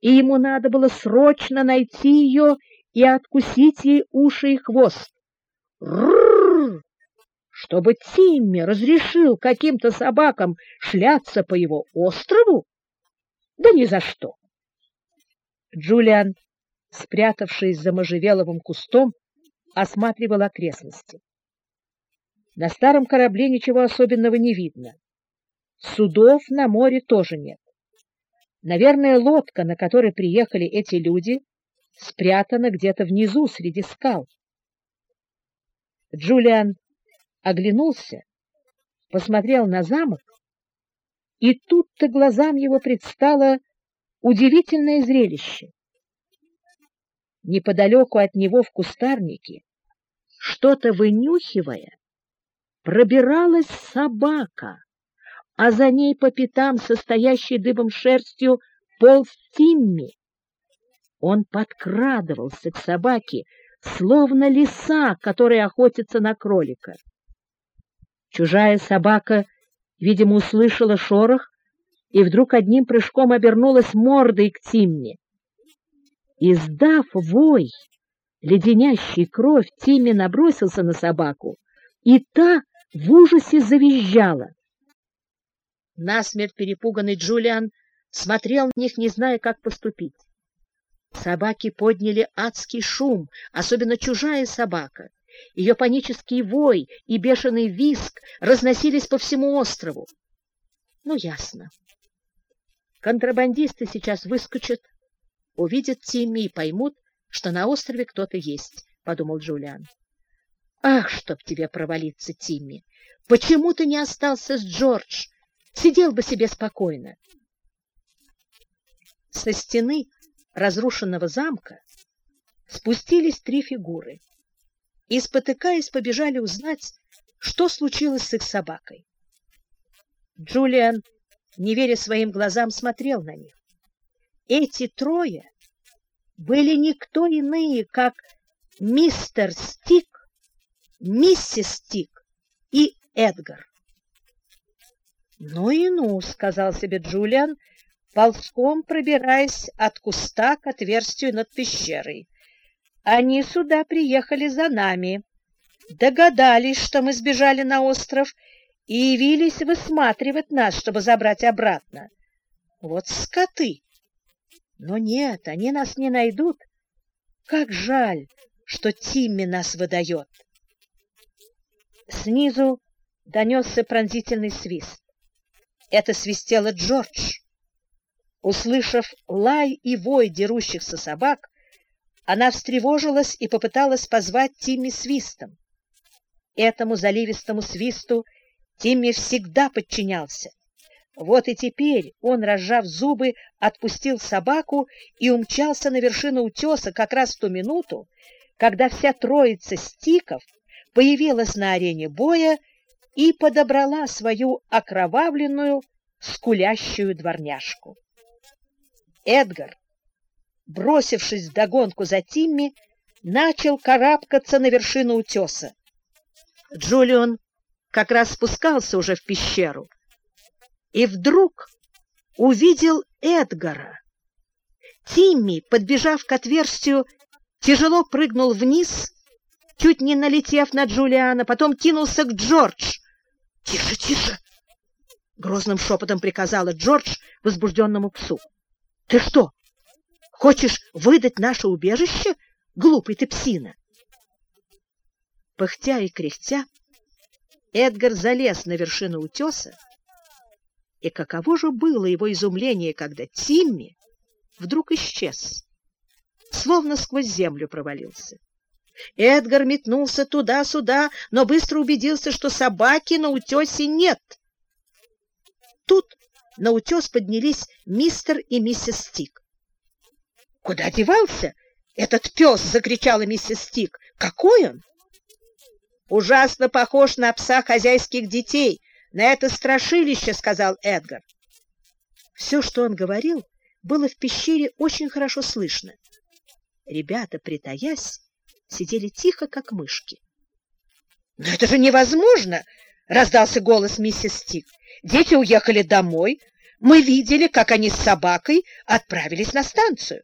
и ему надо было срочно найти ее и откусить ей уши и хвост. Рррр! Чтобы Тимми разрешил каким-то собакам шляться по его острову? Да ни за что. Джулиан, спрятавшись за можжевеловым кустом, осматривал окрестности. На старом корабле ничего особенного не видно. Судов на море тоже нет. Наверное, лодка, на которой приехали эти люди, спрятана где-то внизу среди скал. Джулиан оглянулся, посмотрел на замок, и тут-то глазам его предстало удивительное зрелище. Неподалеку от него в кустарнике, что-то вынюхивая, пробиралась собака, а за ней по пятам, состоящей дыбом шерстью, полз Тимми. Он подкрадывался к собаке, словно лиса, которая охотится на кролика. Чужая собака, видимо, услышала шорох и вдруг одним прыжком обернулась мордой к Тимме. Издав вой, леденящий кровь, Тимми набросился на собаку, и та в ужасе завизжала. Насмерть перепуганный Джулиан смотрел на них, не зная, как поступить. Собаки подняли адский шум, особенно чужая собака. Ее панический вой и бешеный визг разносились по всему острову. Ну, ясно. Контрабандисты сейчас выскочат, увидят Тимми и поймут, что на острове кто-то есть, — подумал Джулиан. Ах, чтоб тебе провалиться, Тимми! Почему ты не остался с Джордж? Сидел бы себе спокойно. Со стены разрушенного замка спустились три фигуры и, спотыкаясь, побежали узнать, что случилось с их собакой. Джулиан не веря своим глазам, смотрел на них. Эти трое были никто иные, как мистер Стик, миссис Стик и Эдгар. «Ну и ну», — сказал себе Джулиан, ползком пробираясь от куста к отверстию над пещерой. «Они сюда приехали за нами, догадались, что мы сбежали на остров, и явились высматривать нас, чтобы забрать обратно. Вот скоты! Но нет, они нас не найдут. Как жаль, что Тимми нас выдает. Снизу донесся пронзительный свист. Это свистела Джордж. Услышав лай и вой дерущихся собак, она встревожилась и попыталась позвать Тимми свистом. Этому заливистому свисту Тимми всегда подчинялся. Вот и теперь он, разжав зубы, отпустил собаку и умчался на вершину утеса как раз в ту минуту, когда вся троица стиков появилась на арене боя и подобрала свою окровавленную, скулящую дворняжку. Эдгар, бросившись вдогонку за Тимми, начал карабкаться на вершину утеса. Джулион как раз спускался уже в пещеру, и вдруг увидел Эдгара. Тимми, подбежав к отверстию, тяжело прыгнул вниз, чуть не налетев на Джулиана, потом кинулся к Джордж. «Тише, тише!» — грозным шепотом приказала Джордж возбужденному псу. «Ты что, хочешь выдать наше убежище, глупый ты псина?» Пыхтя и кряхтя, Эдгар залез на вершину утеса, и каково же было его изумление, когда Тимми вдруг исчез, словно сквозь землю провалился. Эдгар метнулся туда-сюда, но быстро убедился, что собаки на утесе нет. Тут на утес поднялись мистер и миссис Стик. — Куда девался этот пес? — закричала миссис Стик. — Какой он? ужасно похож на пса хозяйских детей, на это страшилище, — сказал Эдгар. Все, что он говорил, было в пещере очень хорошо слышно. Ребята, притаясь, сидели тихо, как мышки. — Но это же невозможно! — раздался голос миссис Стик. — Дети уехали домой. Мы видели, как они с собакой отправились на станцию.